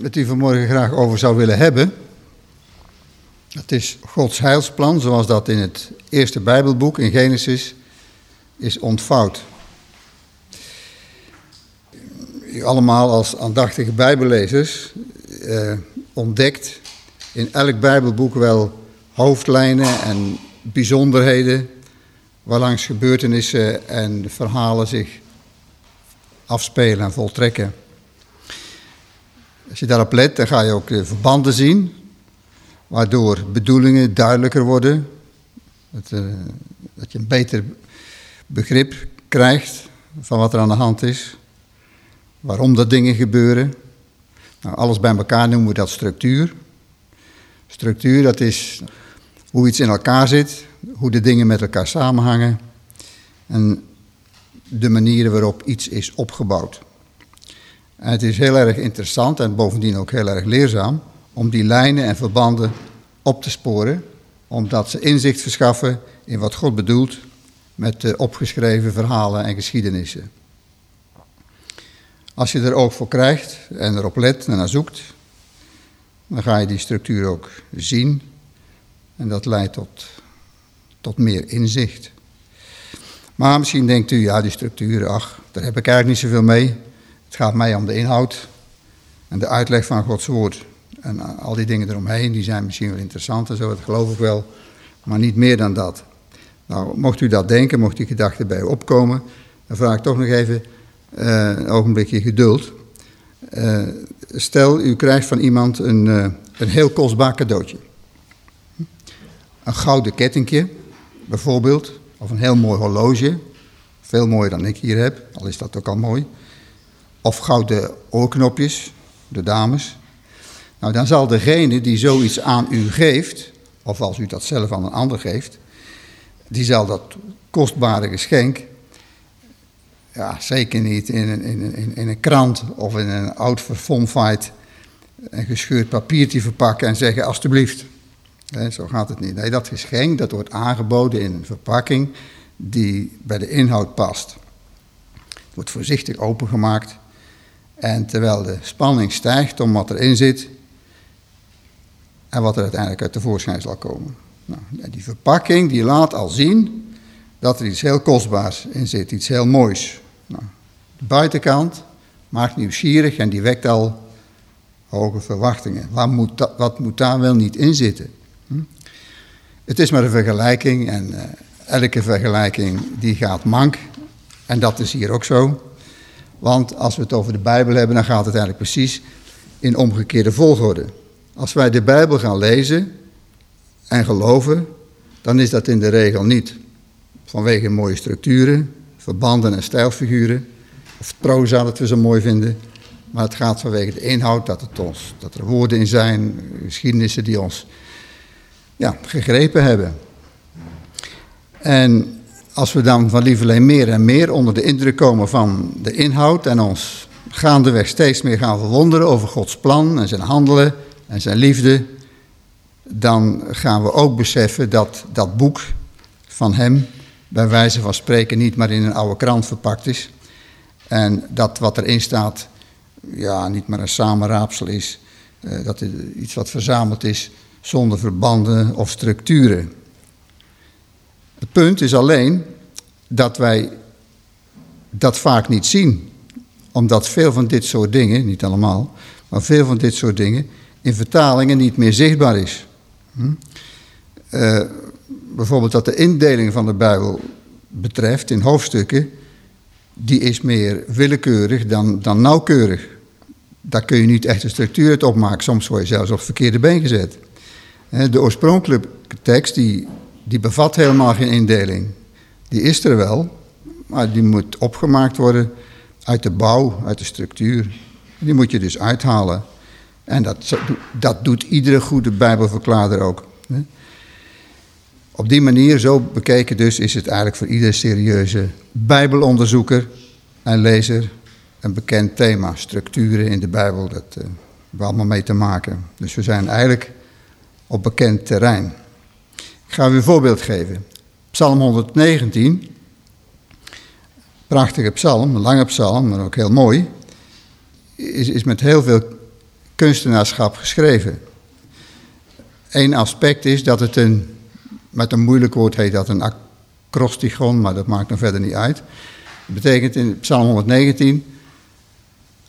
met u vanmorgen graag over zou willen hebben. Dat is Gods heilsplan, zoals dat in het eerste Bijbelboek, in Genesis, is ontvouwd. U allemaal als aandachtige Bijbellezers eh, ontdekt in elk Bijbelboek wel hoofdlijnen en bijzonderheden waarlangs gebeurtenissen en verhalen zich afspelen en voltrekken. Als je daarop let, dan ga je ook de verbanden zien, waardoor bedoelingen duidelijker worden, dat, uh, dat je een beter begrip krijgt van wat er aan de hand is, waarom dat dingen gebeuren. Nou, alles bij elkaar noemen we dat structuur. Structuur, dat is hoe iets in elkaar zit, hoe de dingen met elkaar samenhangen en de manieren waarop iets is opgebouwd. Het is heel erg interessant en bovendien ook heel erg leerzaam om die lijnen en verbanden op te sporen, omdat ze inzicht verschaffen in wat God bedoelt met de opgeschreven verhalen en geschiedenissen. Als je er oog voor krijgt en erop let en naar zoekt, dan ga je die structuur ook zien en dat leidt tot, tot meer inzicht. Maar misschien denkt u, ja, die structuren, ach, daar heb ik eigenlijk niet zoveel mee. Gaat mij om de inhoud en de uitleg van Gods woord. En al die dingen eromheen, die zijn misschien wel interessant en zo, dat geloof ik wel, maar niet meer dan dat. Nou, mocht u dat denken, mocht die gedachte bij u opkomen, dan vraag ik toch nog even uh, een ogenblikje geduld. Uh, stel, u krijgt van iemand een, een heel kostbaar cadeautje. Een gouden kettingje, bijvoorbeeld, of een heel mooi horloge, veel mooier dan ik hier heb, al is dat ook al mooi. Of gouden oorknopjes, de dames. Nou, dan zal degene die zoiets aan u geeft, of als u dat zelf aan een ander geeft, die zal dat kostbare geschenk, ja, zeker niet in een, in, in, in een krant of in een oud verfomfaaid en gescheurd papiertje verpakken en zeggen alstublieft. Zo gaat het niet. Nee, dat geschenk dat wordt aangeboden in een verpakking die bij de inhoud past. Wordt voorzichtig opengemaakt en terwijl de spanning stijgt om wat erin zit en wat er uiteindelijk uit de voorschijn zal komen. Nou, die verpakking die laat al zien dat er iets heel kostbaars in zit, iets heel moois. Nou, de buitenkant maakt nieuwsgierig en die wekt al hoge verwachtingen. Wat moet, wat moet daar wel niet in zitten? Hm? Het is maar een vergelijking en uh, elke vergelijking die gaat mank. En dat is hier ook zo. Want als we het over de Bijbel hebben, dan gaat het eigenlijk precies in omgekeerde volgorde. Als wij de Bijbel gaan lezen en geloven, dan is dat in de regel niet vanwege mooie structuren, verbanden en stijlfiguren, of proza dat we zo mooi vinden, maar het gaat vanwege de inhoud, dat, het ons, dat er woorden in zijn, geschiedenissen die ons ja, gegrepen hebben. En als we dan van lieverleen meer en meer onder de indruk komen van de inhoud en ons gaandeweg steeds meer gaan verwonderen over Gods plan en zijn handelen en zijn liefde, dan gaan we ook beseffen dat dat boek van hem bij wijze van spreken niet maar in een oude krant verpakt is. En dat wat erin staat, ja, niet maar een samenraapsel is, uh, dat het iets wat verzameld is zonder verbanden of structuren. Het punt is alleen dat wij dat vaak niet zien, omdat veel van dit soort dingen, niet allemaal, maar veel van dit soort dingen in vertalingen niet meer zichtbaar is. Hm? Uh, bijvoorbeeld wat de indeling van de Bijbel betreft in hoofdstukken, die is meer willekeurig dan, dan nauwkeurig. Daar kun je niet echt een structuur uit opmaken. Soms word je zelfs op het verkeerde been gezet. De oorspronkelijke tekst die, die bevat helemaal geen indeling. Die is er wel, maar die moet opgemaakt worden uit de bouw, uit de structuur. Die moet je dus uithalen. En dat, dat doet iedere goede Bijbelverklaarder ook. Op die manier, zo bekeken dus, is het eigenlijk voor iedere serieuze Bijbelonderzoeker en lezer een bekend thema. Structuren in de Bijbel, dat uh, hebben we allemaal mee te maken. Dus we zijn eigenlijk op bekend terrein. Ga u een voorbeeld geven. Psalm 119, prachtige psalm, een lange psalm, maar ook heel mooi, is, is met heel veel kunstenaarschap geschreven. Eén aspect is dat het een, met een moeilijk woord heet dat een acrostigon, maar dat maakt nog verder niet uit. Dat betekent in Psalm 119,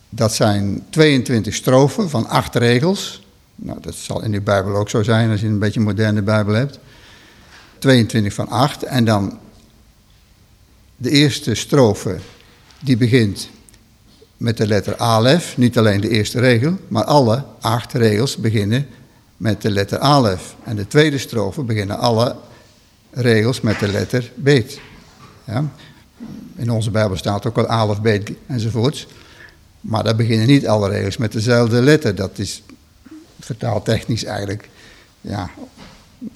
dat zijn 22 strofen van acht regels. Nou, dat zal in de Bijbel ook zo zijn als je een beetje een moderne Bijbel hebt. 22 van 8. En dan de eerste strofe, die begint met de letter Alef. Niet alleen de eerste regel, maar alle acht regels beginnen met de letter Alef. En de tweede strofe beginnen alle regels met de letter Beet. Ja? In onze Bijbel staat ook al Alef, Beet enzovoorts. Maar daar beginnen niet alle regels met dezelfde letter. Dat is vertaaltechnisch eigenlijk ja,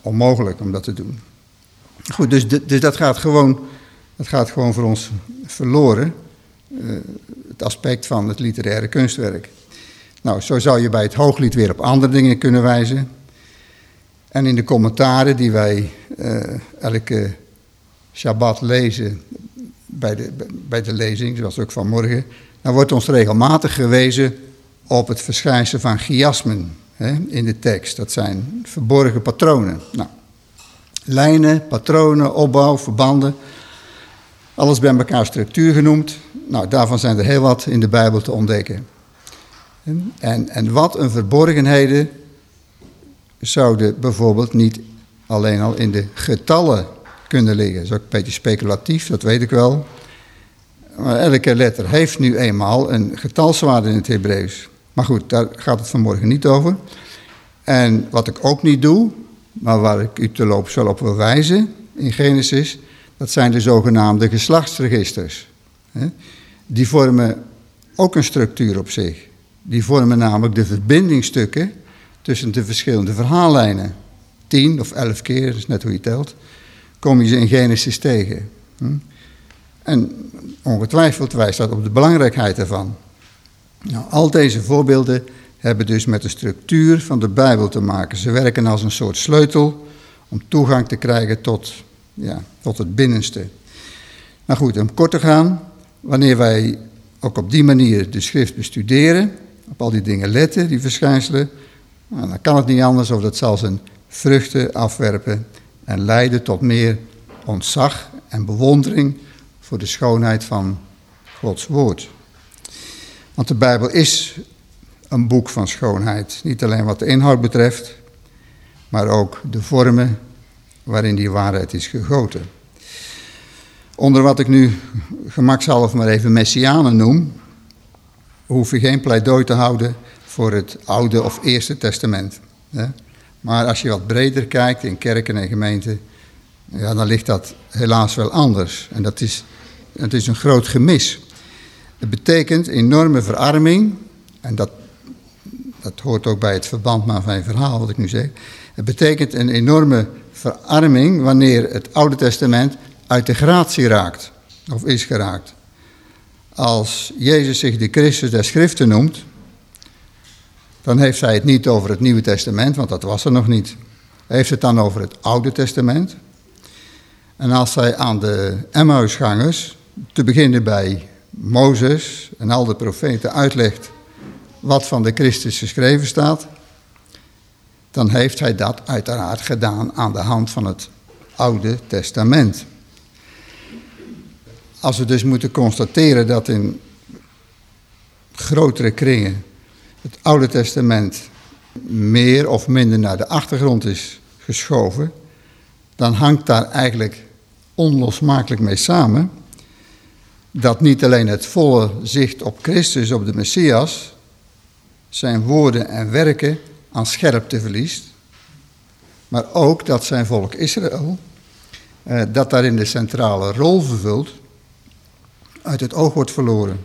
onmogelijk om dat te doen. Goed, dus, dus dat, gaat gewoon, dat gaat gewoon voor ons verloren. Uh, het aspect van het literaire kunstwerk. Nou, zo zou je bij het hooglied weer op andere dingen kunnen wijzen. En in de commentaren die wij uh, elke Shabbat lezen, bij de, bij de lezing, zoals ook vanmorgen, dan wordt ons regelmatig gewezen op het verschijnsel van chiasmen hè, in de tekst. Dat zijn verborgen patronen. Nou, lijnen, patronen, opbouw, verbanden. Alles bij elkaar structuur genoemd. Nou, daarvan zijn er heel wat in de Bijbel te ontdekken. En, en wat een verborgenheden zouden bijvoorbeeld niet alleen al in de getallen kunnen liggen. Dat is ook een beetje speculatief, dat weet ik wel. Maar elke letter heeft nu eenmaal een getalswaarde in het Hebreeuws. Maar goed, daar gaat het vanmorgen niet over. En wat ik ook niet doe, maar waar ik u te loop zal op wil wijzen in Genesis, dat zijn de zogenaamde geslachtsregisters. Die vormen ook een structuur op zich. Die vormen namelijk de verbindingstukken tussen de verschillende verhaallijnen. Tien of elf keer, dat is net hoe je telt, kom je ze in Genesis tegen. En ongetwijfeld wijst dat op de belangrijkheid ervan. Nou, al deze voorbeelden hebben dus met de structuur van de Bijbel te maken. Ze werken als een soort sleutel om toegang te krijgen tot, ja, tot het binnenste. Nou goed, om kort te gaan, wanneer wij ook op die manier de schrift bestuderen, op al die dingen letten, die verschijnselen, nou, dan kan het niet anders of dat zal zijn vruchten afwerpen en leiden tot meer ontzag en bewondering voor de schoonheid van Gods woord. Want de Bijbel is een boek van schoonheid. Niet alleen wat de inhoud betreft, maar ook de vormen waarin die waarheid is gegoten. Onder wat ik nu gemakshalve maar even Messianen noem, hoef je geen pleidooi te houden voor het Oude of Eerste Testament. Maar als je wat breder kijkt in kerken en gemeenten, ja, dan ligt dat helaas wel anders. En dat is, dat is een groot gemis. Het betekent enorme verarming, en dat, dat hoort ook bij het verband van mijn verhaal wat ik nu zeg. Het betekent een enorme verarming wanneer het Oude Testament uit de gratie raakt, of is geraakt. Als Jezus zich de Christus der Schriften noemt, dan heeft hij het niet over het Nieuwe Testament, want dat was er nog niet. Hij heeft het dan over het Oude Testament. En als hij aan de Emmausgangers, te beginnen bij Mozes en al de profeten uitlegt wat van de Christus geschreven staat, dan heeft hij dat uiteraard gedaan aan de hand van het Oude Testament. Als we dus moeten constateren dat in grotere kringen het Oude Testament meer of minder naar de achtergrond is geschoven, dan hangt daar eigenlijk onlosmakelijk mee samen dat niet alleen het volle zicht op Christus, op de Messias, zijn woorden en werken aan scherpte verliest, maar ook dat zijn volk Israël, eh, dat daarin de centrale rol vervult, uit het oog wordt verloren.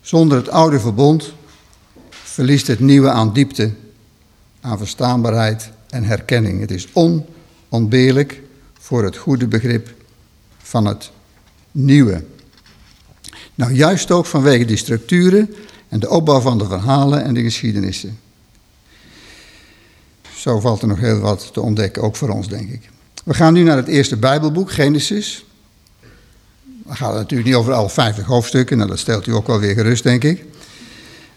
Zonder het oude verbond verliest het nieuwe aan diepte, aan verstaanbaarheid en herkenning. Het is onontbeerlijk voor het goede begrip van het nieuwe. Nou, juist ook vanwege die structuren en de opbouw van de verhalen en de geschiedenissen. Zo valt er nog heel wat te ontdekken, ook voor ons, denk ik. We gaan nu naar het eerste Bijbelboek, Genesis. We gaan natuurlijk niet over alle 50 hoofdstukken, nou, dat stelt u ook wel weer gerust, denk ik.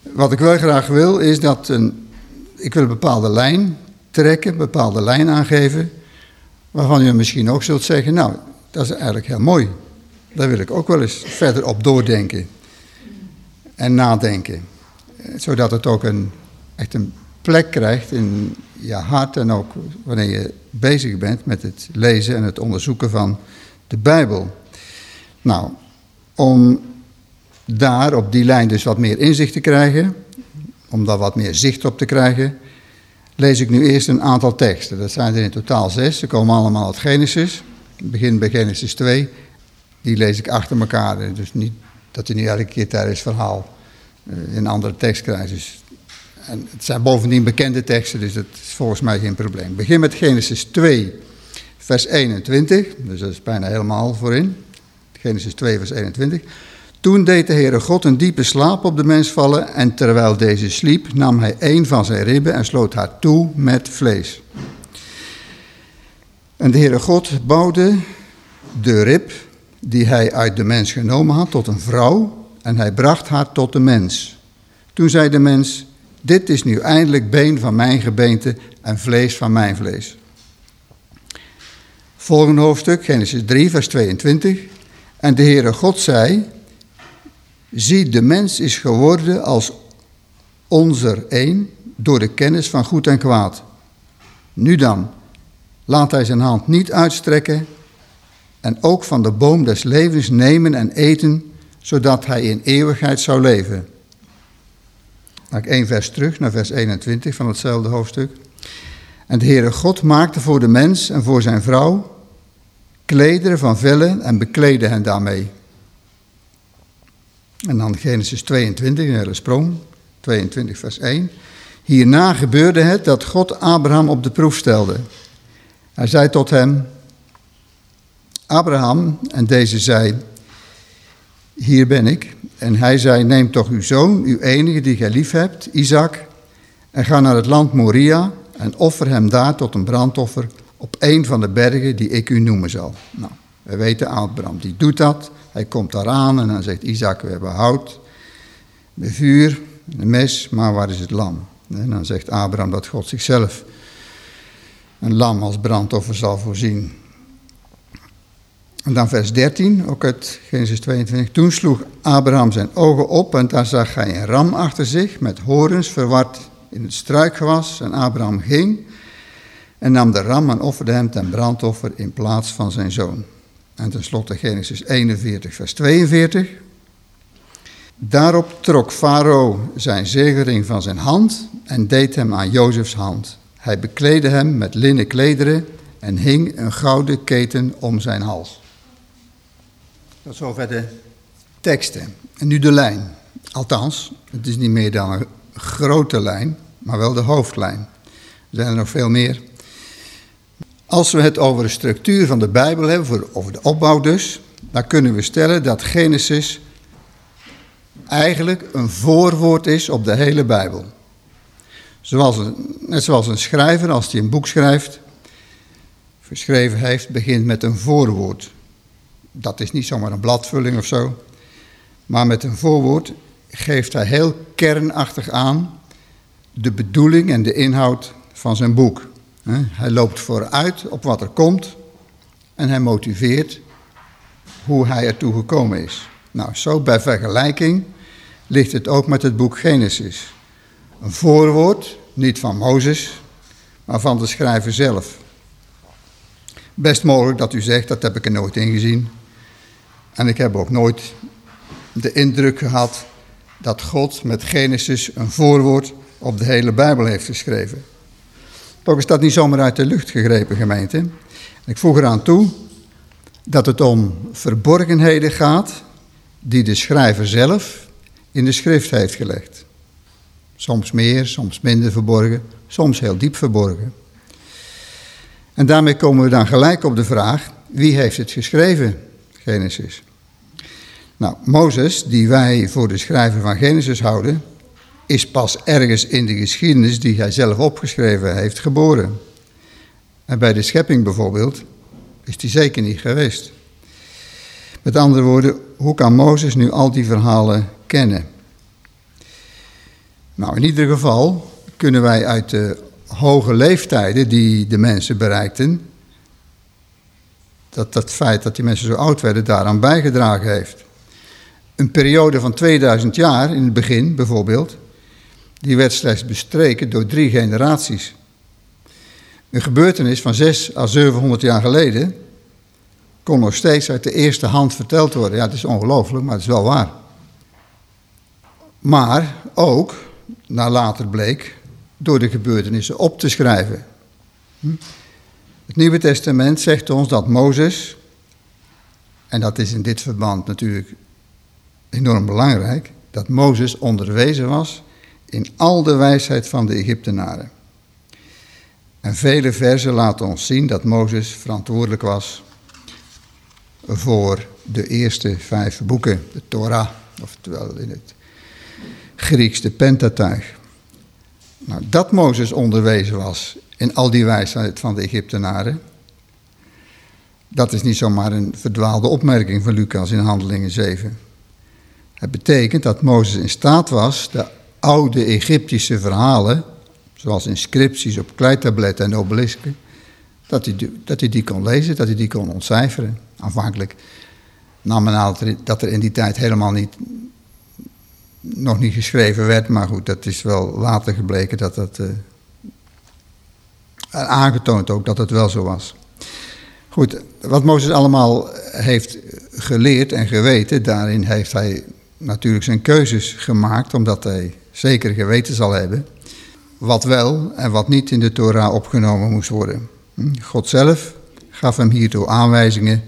wat ik wel graag wil is dat een, ik wil een bepaalde lijn trekken, een bepaalde lijn aangeven, waarvan u misschien ook zult zeggen, nou, dat is eigenlijk heel mooi. Daar wil ik ook wel eens verder op doordenken en nadenken. Zodat het ook een, echt een plek krijgt in je hart en ook wanneer je bezig bent met het lezen en het onderzoeken van de Bijbel. Nou, om daar op die lijn dus wat meer inzicht te krijgen, om daar wat meer zicht op te krijgen, lees ik nu eerst een aantal teksten. Dat zijn er in totaal zes, ze komen allemaal uit Genesis. Ik begin bij Genesis 2, die lees ik achter elkaar, dus niet dat je niet elke keer tijdens het verhaal uh, een andere tekst krijgt. Dus, en het zijn bovendien bekende teksten, dus dat is volgens mij geen probleem. Begin met Genesis 2, vers 21, dus dat is bijna helemaal voorin. Genesis 2, vers 21. Toen deed de Heere God een diepe slaap op de mens vallen en terwijl deze sliep nam hij een van zijn ribben en sloot haar toe met vlees. En de Heere God bouwde de rib die hij uit de mens genomen had tot een vrouw en hij bracht haar tot de mens. Toen zei de mens, dit is nu eindelijk been van mijn gebeente en vlees van mijn vlees. Volgende hoofdstuk, Genesis 3, vers 22. En de Heere God zei, zie de mens is geworden als onzer een door de kennis van goed en kwaad. Nu dan, laat hij zijn hand niet uitstrekken en ook van de boom des levens nemen en eten, zodat hij in eeuwigheid zou leven. Maak ik één vers terug naar vers 21 van hetzelfde hoofdstuk. En de Heere God maakte voor de mens en voor zijn vrouw klederen van vellen en bekleedde hen daarmee. En dan Genesis 22, een hele sprong, 22 vers 1. Hierna gebeurde het dat God Abraham op de proef stelde. Hij zei tot hem, Abraham, en deze zei, hier ben ik. En hij zei, neem toch uw zoon, uw enige die gij lief hebt, Isaac, en ga naar het land Moria en offer hem daar tot een brandoffer op een van de bergen die ik u noemen zal. Nou, we weten, Abraham die doet dat. Hij komt daar aan en dan zegt Isaac, we hebben hout, de vuur, een mes, maar waar is het lam? En dan zegt Abraham dat God zichzelf een lam als brandoffer zal voorzien. En dan vers 13, ook uit Genesis 22. Toen sloeg Abraham zijn ogen op en daar zag hij een ram achter zich met horens verward in het struikgewas. En Abraham ging en nam de ram en offerde hem ten brandoffer in plaats van zijn zoon. En tenslotte Genesis 41, vers 42. Daarop trok Farao zijn zegering van zijn hand en deed hem aan Jozefs hand. Hij bekleedde hem met linnen klederen en hing een gouden keten om zijn hals. Tot zover de teksten. En nu de lijn. Althans, het is niet meer dan een grote lijn, maar wel de hoofdlijn. Er zijn er nog veel meer. Als we het over de structuur van de Bijbel hebben, over de opbouw dus, dan kunnen we stellen dat Genesis eigenlijk een voorwoord is op de hele Bijbel. Zoals een, net zoals een schrijver, als hij een boek schrijft, geschreven heeft, begint met een voorwoord. Dat is niet zomaar een bladvulling of zo, maar met een voorwoord geeft hij heel kernachtig aan de bedoeling en de inhoud van zijn boek. Hij loopt vooruit op wat er komt en hij motiveert hoe hij ertoe gekomen is. Nou, zo bij vergelijking ligt het ook met het boek Genesis. Een voorwoord, niet van Mozes, maar van de schrijver zelf. Best mogelijk dat u zegt, dat heb ik er nooit in gezien. En ik heb ook nooit de indruk gehad dat God met Genesis een voorwoord op de hele Bijbel heeft geschreven. Toch is dat niet zomaar uit de lucht gegrepen, gemeente. Ik voeg eraan toe dat het om verborgenheden gaat die de schrijver zelf in de schrift heeft gelegd. Soms meer, soms minder verborgen, soms heel diep verborgen. En daarmee komen we dan gelijk op de vraag, wie heeft het geschreven, Genesis? Nou, Mozes, die wij voor de schrijver van Genesis houden, is pas ergens in de geschiedenis die hij zelf opgeschreven heeft geboren. En bij de schepping bijvoorbeeld is hij zeker niet geweest. Met andere woorden, hoe kan Mozes nu al die verhalen kennen? Nou, in ieder geval kunnen wij uit de hoge leeftijden die de mensen bereikten, dat dat feit dat die mensen zo oud werden daaraan bijgedragen heeft. Een periode van 2000 jaar in het begin bijvoorbeeld, die werd slechts bestreken door drie generaties. Een gebeurtenis van 6 à 700 jaar geleden kon nog steeds uit de eerste hand verteld worden. Ja, het is ongelooflijk, maar het is wel waar. Maar ook, naar later bleek, door de gebeurtenissen op te schrijven. Hm? Het Nieuwe Testament zegt ons dat Mozes, en dat is in dit verband natuurlijk enorm belangrijk, dat Mozes onderwezen was in al de wijsheid van de Egyptenaren. En vele versen laten ons zien dat Mozes verantwoordelijk was voor de eerste vijf boeken, de Torah, oftewel in het Grieks de Pentateuch. Nou, dat Mozes onderwezen was in al die wijsheid van de Egyptenaren, dat is niet zomaar een verdwaalde opmerking van Lucas in Handelingen 7. Het betekent dat Mozes in staat was de oude Egyptische verhalen, zoals inscripties op kleitabletten en obelisken, dat hij, dat hij die kon lezen, dat hij die kon ontcijferen. Aanvankelijk nam men aan dat er in die tijd helemaal niet, nog niet geschreven werd, maar goed, dat is wel later gebleken dat dat. Uh, aangetoond ook dat het wel zo was. Goed, wat Mozes allemaal heeft geleerd en geweten, daarin heeft hij natuurlijk zijn keuzes gemaakt, omdat hij zeker geweten zal hebben wat wel en wat niet in de Torah opgenomen moest worden. Hm? God zelf gaf hem hiertoe aanwijzingen,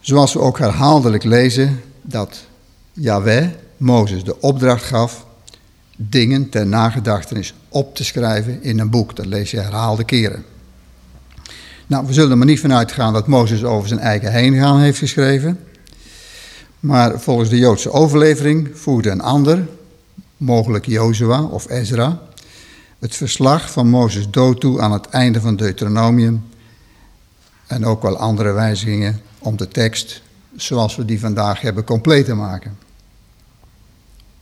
zoals we ook herhaaldelijk lezen dat Yahweh Mozes de opdracht gaf dingen ter nagedachtenis op te schrijven in een boek. Dat lees je herhaalde keren. Nou, we zullen er maar niet vanuit gaan dat Mozes over zijn eigen heen gaan heeft geschreven. Maar volgens de Joodse overlevering voegde een ander, mogelijk Jozua of Ezra, het verslag van Mozes dood toe aan het einde van Deuteronomium en ook wel andere wijzigingen om de tekst, zoals we die vandaag hebben, compleet te maken.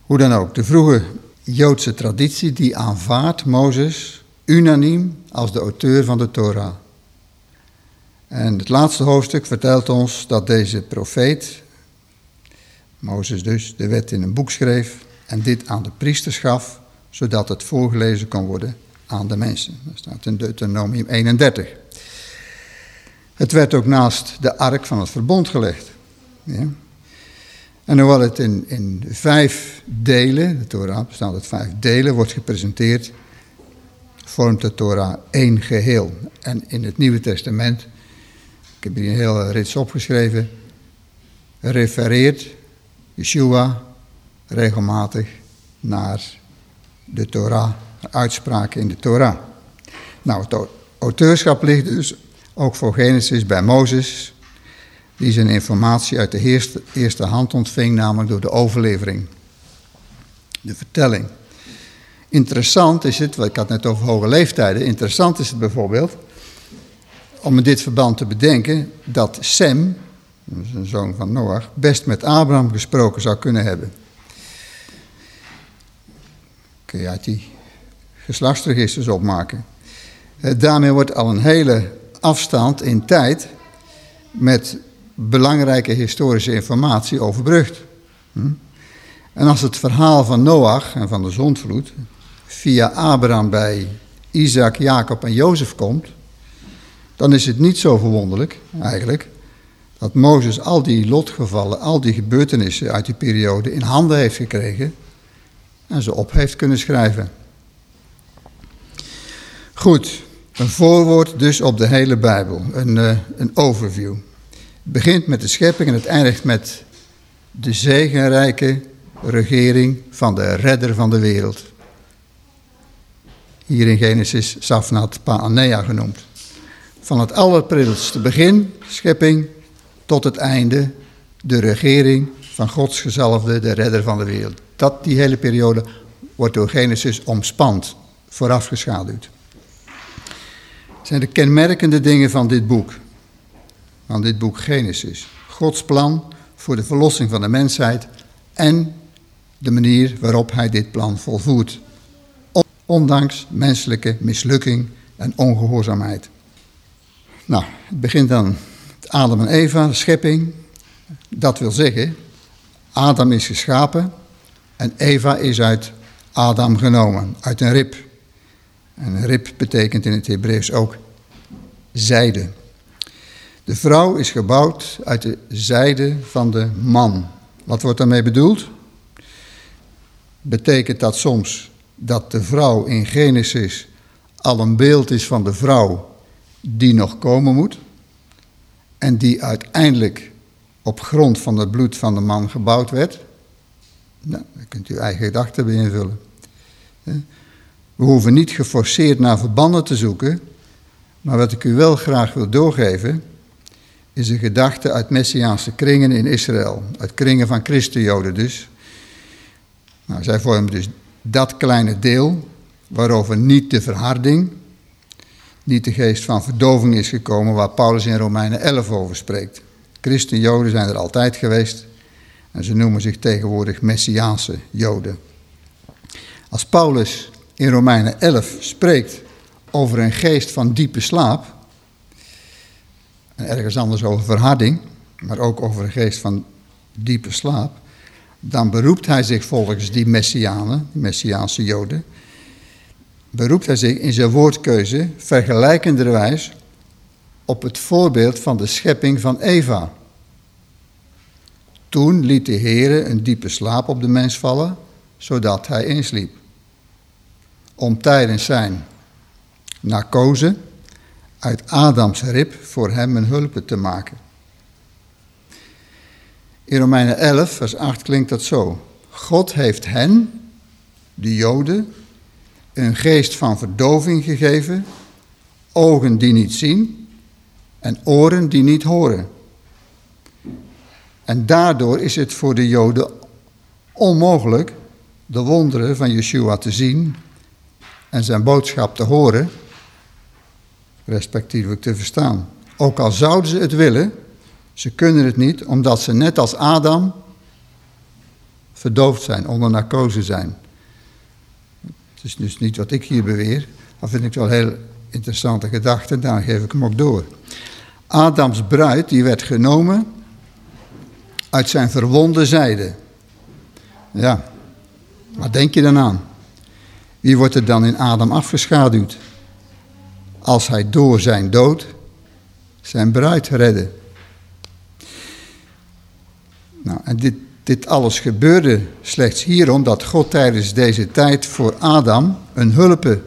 Hoe dan ook, de vroege Joodse traditie die aanvaardt Mozes unaniem als de auteur van de Torah. En het laatste hoofdstuk vertelt ons dat deze profeet, Mozes dus, de wet in een boek schreef en dit aan de priesters gaf, zodat het voorgelezen kon worden aan de mensen. Dat staat in Deuteronomium 31. Het werd ook naast de ark van het verbond gelegd. Ja. En hoewel het in, in vijf delen, de Torah bestaat uit vijf delen, wordt gepresenteerd, vormt de Torah één geheel. En in het Nieuwe Testament, ik heb hier een hele rits opgeschreven, refereert Yeshua regelmatig naar de Torah, uitspraken in de Torah. Nou, het auteurschap ligt dus ook voor Genesis bij Mozes, die zijn informatie uit de eerste, eerste hand ontving, namelijk door de overlevering. De vertelling. Interessant is het, ik had net over hoge leeftijden, interessant is het bijvoorbeeld, om in dit verband te bedenken, dat Sem, een zoon van Noach, best met Abraham gesproken zou kunnen hebben. Kun je uit die geslachtsregisters opmaken. Eh, daarmee wordt al een hele afstand in tijd met belangrijke historische informatie overbrugd. Hm? En als het verhaal van Noach en van de zondvloed via Abraham bij Isaac, Jacob en Jozef komt, dan is het niet zo verwonderlijk eigenlijk dat Mozes al die lotgevallen, al die gebeurtenissen uit die periode in handen heeft gekregen en ze op heeft kunnen schrijven. Goed, een voorwoord dus op de hele Bijbel, een, uh, een overview. Het begint met de schepping en het eindigt met de zegenrijke regering van de redder van de wereld. Hier in Genesis Safnat Paanea genoemd. Van het allerprilste begin, schepping, tot het einde, de regering van Gods gezalfde, de redder van de wereld. Dat, die hele periode wordt door Genesis omspand, voorafgeschaduwd. Het zijn de kenmerkende dingen van dit boek van dit boek Genesis. Gods plan voor de verlossing van de mensheid en de manier waarop hij dit plan volvoert. Ondanks menselijke mislukking en ongehoorzaamheid. Nou, het begint dan Adam en Eva, de schepping. Dat wil zeggen, Adam is geschapen en Eva is uit Adam genomen, uit een rib. En een rib betekent in het Hebreeuws ook zijde. De vrouw is gebouwd uit de zijde van de man. Wat wordt daarmee bedoeld? Betekent dat soms dat de vrouw in Genesis al een beeld is van de vrouw die nog komen moet en die uiteindelijk op grond van het bloed van de man gebouwd werd? Nou, daar kunt u eigen gedachten bij invullen. We hoeven niet geforceerd naar verbanden te zoeken, maar wat ik u wel graag wil doorgeven, is een gedachte uit Messiaanse kringen in Israël, uit kringen van Christenjoden dus. Nou, zij vormen dus dat kleine deel waarover niet de verharding, niet de geest van verdoving is gekomen, waar Paulus in Romeinen 11 over spreekt. Christenjoden zijn er altijd geweest en ze noemen zich tegenwoordig Messiaanse Joden. Als Paulus in Romeinen 11 spreekt over een geest van diepe slaap, en ergens anders over verharding, maar ook over een geest van diepe slaap, dan beroept hij zich volgens die Messianen, Messiaanse Joden, beroept hij zich in zijn woordkeuze vergelijkenderwijs op het voorbeeld van de schepping van Eva. Toen liet de Heere een diepe slaap op de mens vallen, zodat hij insliep. Om tijdens zijn narcose uit Adams rib voor hem een hulp te maken. In Romeinen 11, vers 8 klinkt dat zo. God heeft hen, de Joden, een geest van verdoving gegeven, ogen die niet zien en oren die niet horen. En daardoor is het voor de Joden onmogelijk de wonderen van Yeshua te zien en zijn boodschap te horen, respectievelijk te verstaan. Ook al zouden ze het willen, ze kunnen het niet, omdat ze net als Adam verdoofd zijn, onder narcose zijn. Het is dus niet wat ik hier beweer, dat vind ik wel heel interessante gedachte, daar geef ik hem ook door. Adams bruid, die werd genomen uit zijn verwonde zijde. Ja, wat denk je dan aan? Wie wordt er dan in Adam afgeschaduwd? Als hij door zijn dood zijn bruid redde. Nou, en dit, dit alles gebeurde slechts hierom dat God tijdens deze tijd voor Adam een hulpe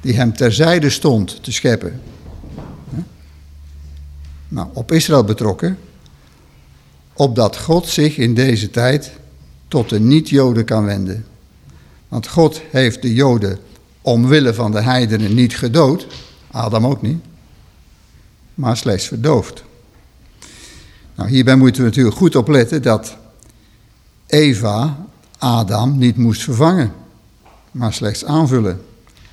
die hem terzijde stond te scheppen. Nou, op Israël betrokken, opdat God zich in deze tijd tot de niet-Joden kan wenden. Want God heeft de Joden omwille van de heidenen niet gedood, Adam ook niet, maar slechts verdoofd. Nou, hierbij moeten we natuurlijk goed opletten dat Eva Adam niet moest vervangen, maar slechts aanvullen.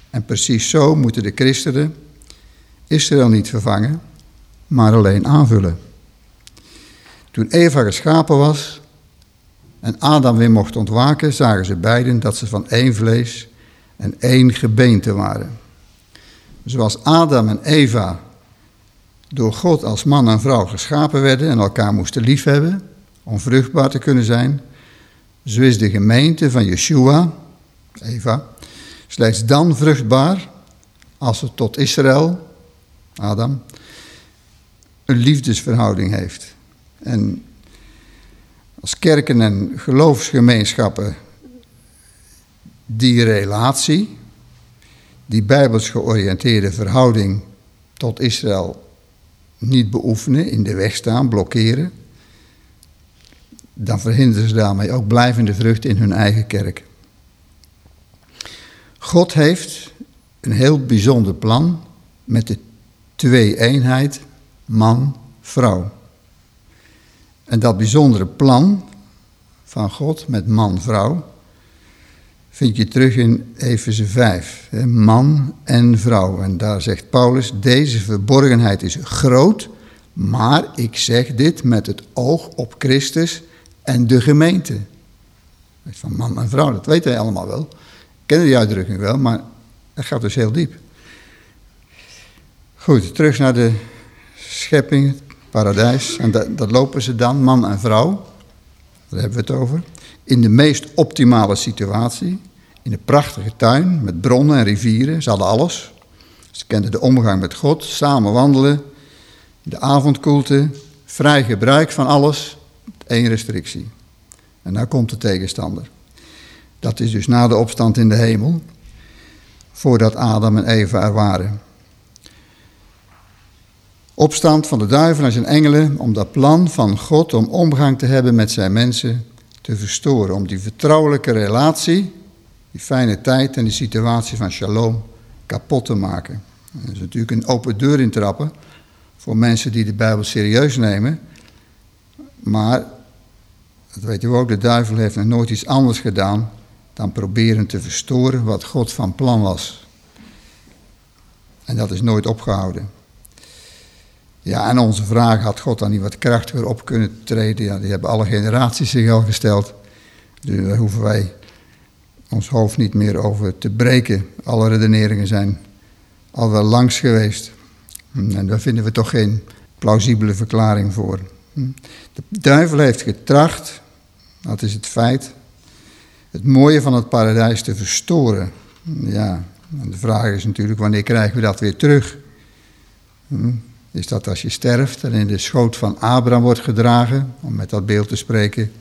En precies zo moeten de christenen Israël niet vervangen, maar alleen aanvullen. Toen Eva geschapen was en Adam weer mocht ontwaken, zagen ze beiden dat ze van één vlees en één gebeente waren. Zoals Adam en Eva door God als man en vrouw geschapen werden en elkaar moesten liefhebben om vruchtbaar te kunnen zijn, zo is de gemeente van Yeshua, Eva, slechts dan vruchtbaar als het tot Israël, Adam, een liefdesverhouding heeft. En als kerken en geloofsgemeenschappen die relatie, die bijbels georiënteerde verhouding tot Israël niet beoefenen, in de weg staan, blokkeren, dan verhinderen ze daarmee ook blijvende vrucht in hun eigen kerk. God heeft een heel bijzonder plan met de twee-eenheid man-vrouw. En dat bijzondere plan van God met man-vrouw vind je terug in Efeze 5. Man en vrouw. En daar zegt Paulus, deze verborgenheid is groot, maar ik zeg dit met het oog op Christus en de gemeente. Van man en vrouw, dat weten wij allemaal wel. Kennen die uitdrukking wel, maar dat gaat dus heel diep. Goed, terug naar de schepping, het paradijs. En dat, dat lopen ze dan, man en vrouw. Daar hebben we het over. In de meest optimale situatie. In een prachtige tuin met bronnen en rivieren. Ze hadden alles. Ze kenden de omgang met God, samen wandelen, de avondkoelte, vrij gebruik van alles, één restrictie. En daar komt de tegenstander. Dat is dus na de opstand in de hemel, voordat Adam en Eva er waren. Opstand van de duivel en zijn engelen om dat plan van God om omgang te hebben met zijn mensen te verstoren. Om die vertrouwelijke relatie, die fijne tijd en die situatie van shalom kapot te maken. Dat is natuurlijk een open deur intrappen voor mensen die de Bijbel serieus nemen. Maar, dat weten we ook, de duivel heeft nog nooit iets anders gedaan dan proberen te verstoren wat God van plan was. En dat is nooit opgehouden. Ja, en onze vraag, had God dan niet wat krachtiger op kunnen treden? Ja, die hebben alle generaties zich al gesteld. Dus daar hoeven wij ons hoofd niet meer over te breken. Alle redeneringen zijn al wel langs geweest. En daar vinden we toch geen plausibele verklaring voor. De duivel heeft getracht, dat is het feit, het mooie van het paradijs te verstoren. Ja, de vraag is natuurlijk, wanneer krijgen we dat weer terug? Is dat als je sterft en in de schoot van Abraham wordt gedragen, om met dat beeld te spreken?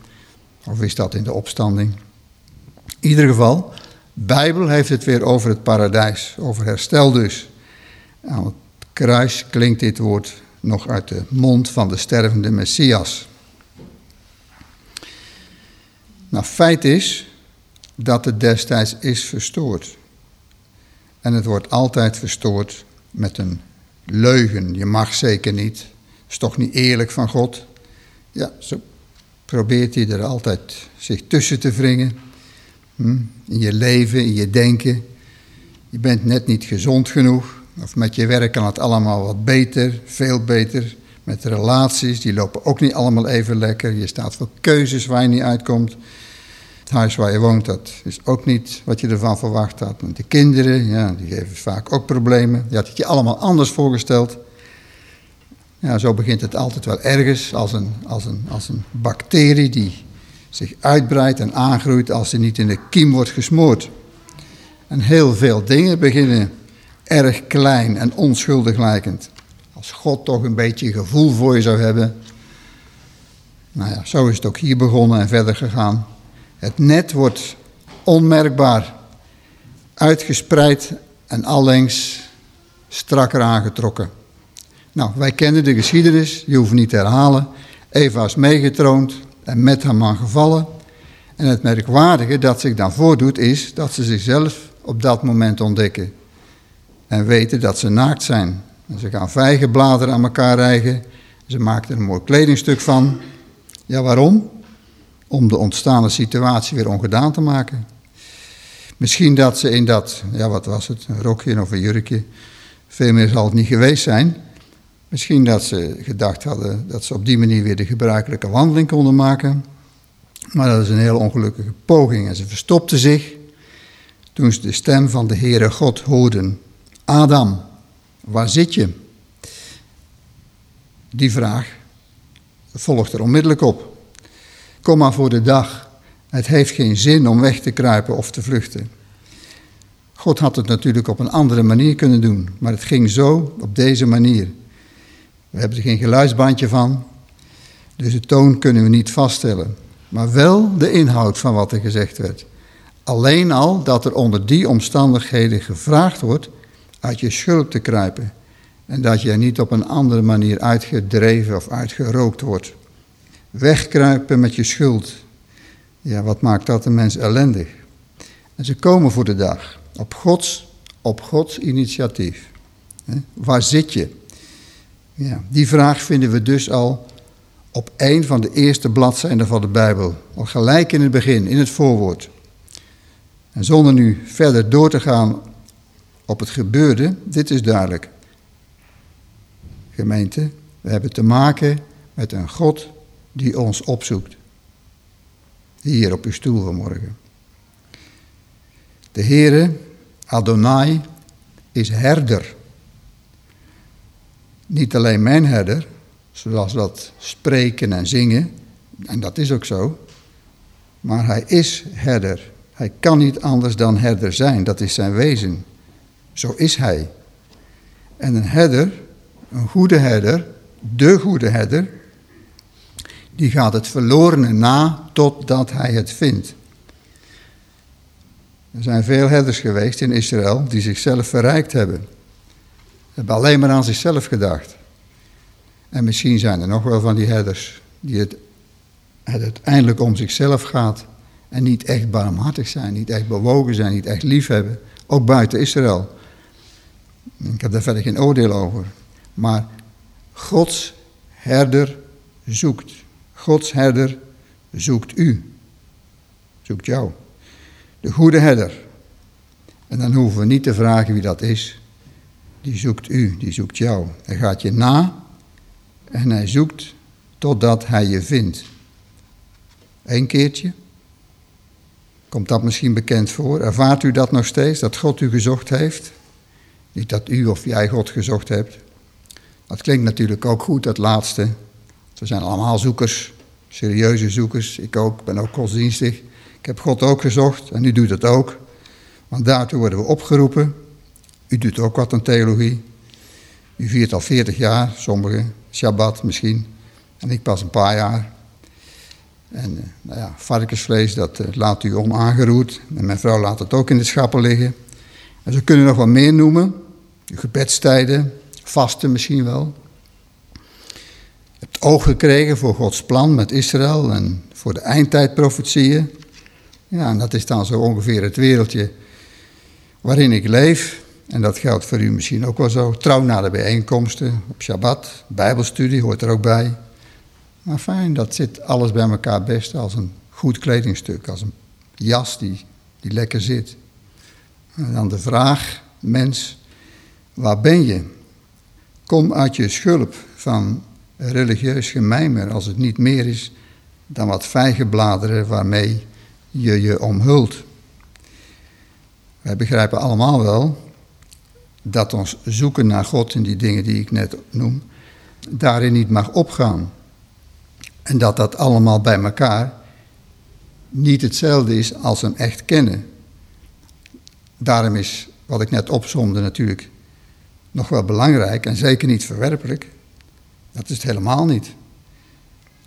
Of is dat in de opstanding? In ieder geval, Bijbel heeft het weer over het paradijs, over herstel dus. Aan het kruis klinkt dit woord nog uit de mond van de stervende Messias. Nou, feit is dat het destijds is verstoord. En het wordt altijd verstoord met een leugen. Je mag zeker niet. Dat is toch niet eerlijk van God? Ja, zo probeert hij er altijd zich tussen te wringen. Hm? In je leven, in je denken. Je bent net niet gezond genoeg. Of met je werk kan het allemaal wat beter, veel beter. Met relaties, die lopen ook niet allemaal even lekker. Je staat voor keuzes waar je niet uitkomt. Het huis waar je woont, dat is ook niet wat je ervan verwacht had. En de kinderen, ja, die geven vaak ook problemen. Je had het je allemaal anders voorgesteld. Ja, zo begint het altijd wel ergens als een, als een, als een bacterie die zich uitbreidt en aangroeit als ze niet in de kiem wordt gesmoord. En heel veel dingen beginnen erg klein en onschuldig lijkend. Als God toch een beetje gevoel voor je zou hebben. Nou ja, zo is het ook hier begonnen en verder gegaan. Het net wordt onmerkbaar uitgespreid en allengs strakker aangetrokken. Nou, wij kennen de geschiedenis, je hoeft niet te herhalen. Eva is meegetroond en met haar man gevallen. En het merkwaardige dat zich dan voordoet is dat ze zichzelf op dat moment ontdekken en weten dat ze naakt zijn. En ze gaan vijgenbladeren aan elkaar rijgen. Ze maken er een mooi kledingstuk van. Ja, waarom? Om de ontstaande situatie weer ongedaan te maken. Misschien dat ze in dat, ja wat was het, een rokje of een jurkje, veel meer zal het niet geweest zijn. Misschien dat ze gedacht hadden dat ze op die manier weer de gebruikelijke wandeling konden maken. Maar dat is een heel ongelukkige poging. En ze verstopten zich toen ze de stem van de Heere God hoorden. Adam, waar zit je? Die vraag volgt er onmiddellijk op. Kom maar voor de dag. Het heeft geen zin om weg te kruipen of te vluchten. God had het natuurlijk op een andere manier kunnen doen, maar het ging zo, op deze manier. We hebben er geen geluidsbandje van, dus de toon kunnen we niet vaststellen. Maar wel de inhoud van wat er gezegd werd. Alleen al dat er onder die omstandigheden gevraagd wordt uit je schulp te kruipen. En dat je niet op een andere manier uitgedreven of uitgerookt wordt. Wegkruipen met je schuld. Ja, wat maakt dat een mens ellendig? En ze komen voor de dag. Op Gods, op Gods initiatief. Waar zit je? Ja, die vraag vinden we dus al op een van de eerste bladzijden van de Bijbel. Al gelijk in het begin, in het voorwoord. En zonder nu verder door te gaan op het gebeurde, dit is duidelijk. Gemeente, we hebben te maken met een God die ons opzoekt. hier op uw stoel vanmorgen. De Heere, Adonai, is herder. Niet alleen mijn herder, zoals dat spreken en zingen, en dat is ook zo, maar hij is herder. Hij kan niet anders dan herder zijn, dat is zijn wezen. Zo is hij. En een herder, een goede herder, de goede herder, die gaat het verlorene na totdat hij het vindt. Er zijn veel herders geweest in Israël die zichzelf verrijkt hebben. Hebben alleen maar aan zichzelf gedacht. En misschien zijn er nog wel van die herders die het, het uiteindelijk om zichzelf gaat en niet echt barmhartig zijn, niet echt bewogen zijn, niet echt lief hebben. Ook buiten Israël. Ik heb daar verder geen oordeel over. Maar Gods herder zoekt. Gods herder zoekt u. Zoekt jou. De goede herder. En dan hoeven we niet te vragen wie dat is. Die zoekt u, die zoekt jou. Hij gaat je na en hij zoekt totdat hij je vindt. Eén keertje. Komt dat misschien bekend voor? Ervaart u dat nog steeds, dat God u gezocht heeft? Niet dat u of jij God gezocht hebt. Dat klinkt natuurlijk ook goed, dat laatste. We zijn allemaal zoekers, serieuze zoekers. Ik ook, ben ook godsdienstig. Ik heb God ook gezocht en u doet het ook. Want daartoe worden we opgeroepen. U doet ook wat aan theologie. U viert al 40 jaar, sommigen, Shabbat misschien. En ik pas een paar jaar. En eh, nou ja, varkensvlees, dat eh, laat u onaangeroerd. En mijn vrouw laat het ook in de schappen liggen. En zo kunnen nog wat meer noemen. Gebedstijden, vasten misschien wel. Het oog gekregen voor Gods plan met Israël en voor de eindtijdprofetieën. Ja, en dat is dan zo ongeveer het wereldje waarin ik leef. En dat geldt voor u misschien ook wel zo. Trouw na de bijeenkomsten, op Shabbat, Bijbelstudie hoort er ook bij. Maar fijn, dat zit alles bij elkaar best als een goed kledingstuk, als een jas die, die lekker zit. En dan de vraag, mens, waar ben je? Kom uit je schulp van religieus gemijmer als het niet meer is dan wat vijgenbladeren waarmee je je omhult. Wij begrijpen allemaal wel dat ons zoeken naar God in die dingen die ik net noem, daarin niet mag opgaan. En dat dat allemaal bij elkaar niet hetzelfde is als hem echt kennen. Daarom is wat ik net opzomde natuurlijk nog wel belangrijk en zeker niet verwerpelijk. Dat is het helemaal niet.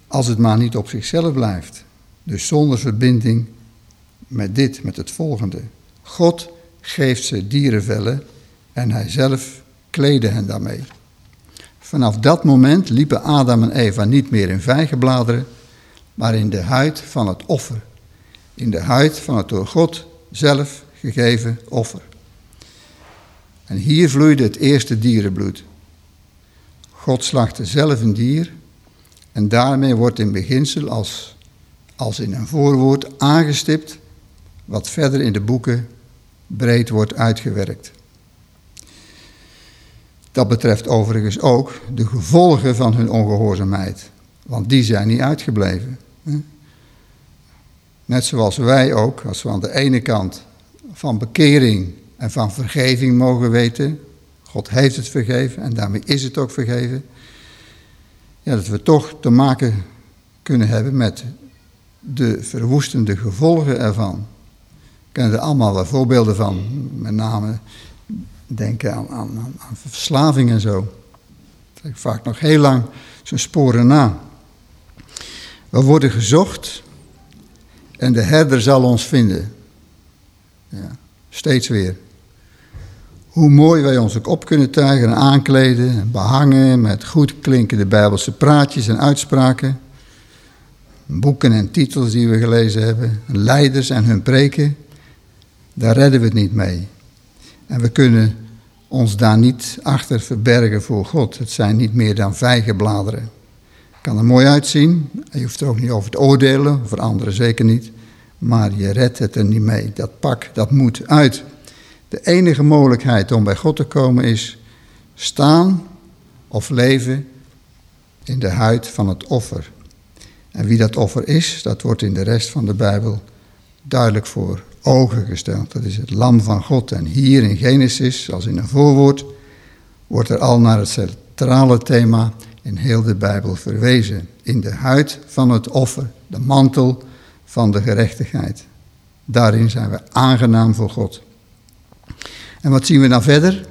Als het maar niet op zichzelf blijft. Dus zonder verbinding met dit, met het volgende. God geeft ze dierenvellen en hij zelf kleedde hen daarmee. Vanaf dat moment liepen Adam en Eva niet meer in vijgenbladeren, maar in de huid van het offer. In de huid van het door God zelf gegeven offer. En hier vloeide het eerste dierenbloed. God slachtte zelf een dier en daarmee wordt in beginsel als, als in een voorwoord aangestipt wat verder in de boeken breed wordt uitgewerkt. Dat betreft overigens ook de gevolgen van hun ongehoorzaamheid, want die zijn niet uitgebleven. Net zoals wij ook, als we aan de ene kant van bekering en van vergeving mogen weten, God heeft het vergeven en daarmee is het ook vergeven, ja, dat we toch te maken kunnen hebben met de verwoestende gevolgen ervan. We kennen er allemaal wel voorbeelden van, met name denken aan, aan, aan verslaving en zo. Dat vaak nog heel lang zijn sporen na. We worden gezocht en de herder zal ons vinden. Ja, steeds weer. Hoe mooi wij ons ook op kunnen tuigen en aankleden en behangen met goed klinkende Bijbelse praatjes en uitspraken. Boeken en titels die we gelezen hebben, leiders en hun preken, daar redden we het niet mee. En we kunnen ons daar niet achter verbergen voor God. Het zijn niet meer dan vijgenbladeren. Kan er mooi uitzien, je hoeft er ook niet over te oordelen, voor anderen zeker niet. Maar je redt het er niet mee. Dat pak, dat moet uit. De enige mogelijkheid om bij God te komen is staan of leven in de huid van het offer. En wie dat offer is, dat wordt in de rest van de Bijbel duidelijk voor ogen gesteld. Dat is het lam van God. En hier in Genesis, als in een voorwoord, wordt er al naar het centrale thema in heel de Bijbel verwezen. In de huid van het offer, de mantel van de gerechtigheid. Daarin zijn we aangenaam voor God. En wat zien we dan verder?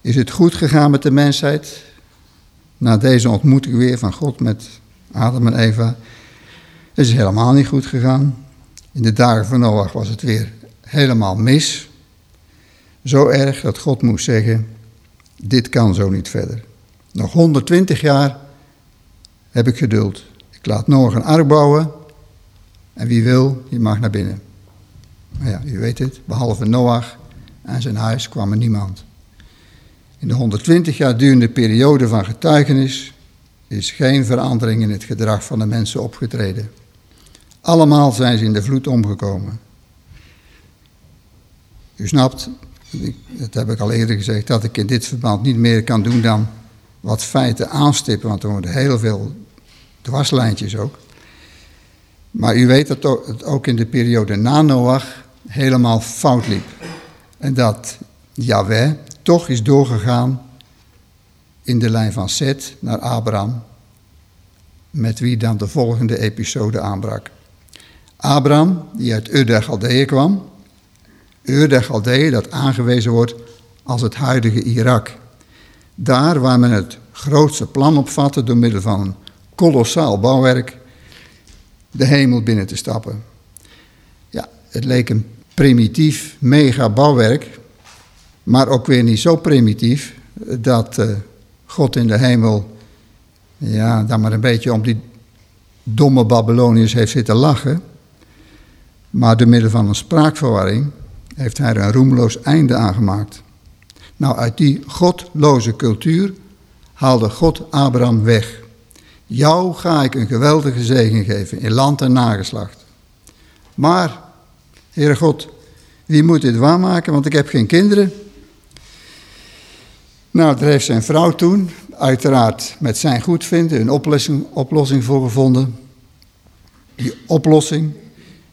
Is het goed gegaan met de mensheid? Na deze ontmoeting weer van God met Adam en Eva. Het is helemaal niet goed gegaan. In de dagen van Noach was het weer helemaal mis. Zo erg dat God moest zeggen, dit kan zo niet verder. Nog 120 jaar heb ik geduld. Ik laat Noach een ark bouwen en wie wil, die mag naar binnen. Maar ja, u weet het, behalve Noach en zijn huis kwam er niemand. In de 120 jaar durende periode van getuigenis is geen verandering in het gedrag van de mensen opgetreden. Allemaal zijn ze in de vloed omgekomen. U snapt, dat heb ik al eerder gezegd, dat ik in dit verband niet meer kan doen dan wat feiten aanstippen, want er worden heel veel dwarslijntjes ook. Maar u weet dat het ook in de periode na Noach helemaal fout liep. En dat Yahweh toch is doorgegaan in de lijn van Seth naar Abraham, met wie dan de volgende episode aanbrak. Abraham, die uit Ur der Galdeeën kwam, Ur der Galdeeën dat aangewezen wordt als het huidige Irak. Daar waar men het grootste plan opvatte door middel van een kolossaal bouwwerk de hemel binnen te stappen. Ja, het leek een primitief mega bouwwerk, maar ook weer niet zo primitief dat uh, God in de hemel, ja, dan maar een beetje om die domme Babyloniërs heeft zitten lachen. Maar door middel van een spraakverwarring heeft hij er een roemloos einde aangemaakt. Nou, uit die godloze cultuur haalde God Abraham weg. Jou ga ik een geweldige zegen geven in land en nageslacht. Maar, Heere God, wie moet dit waarmaken, want ik heb geen kinderen? Nou, daar heeft zijn vrouw toen, uiteraard met zijn goedvinden, een oplossing, oplossing voor gevonden. Die oplossing,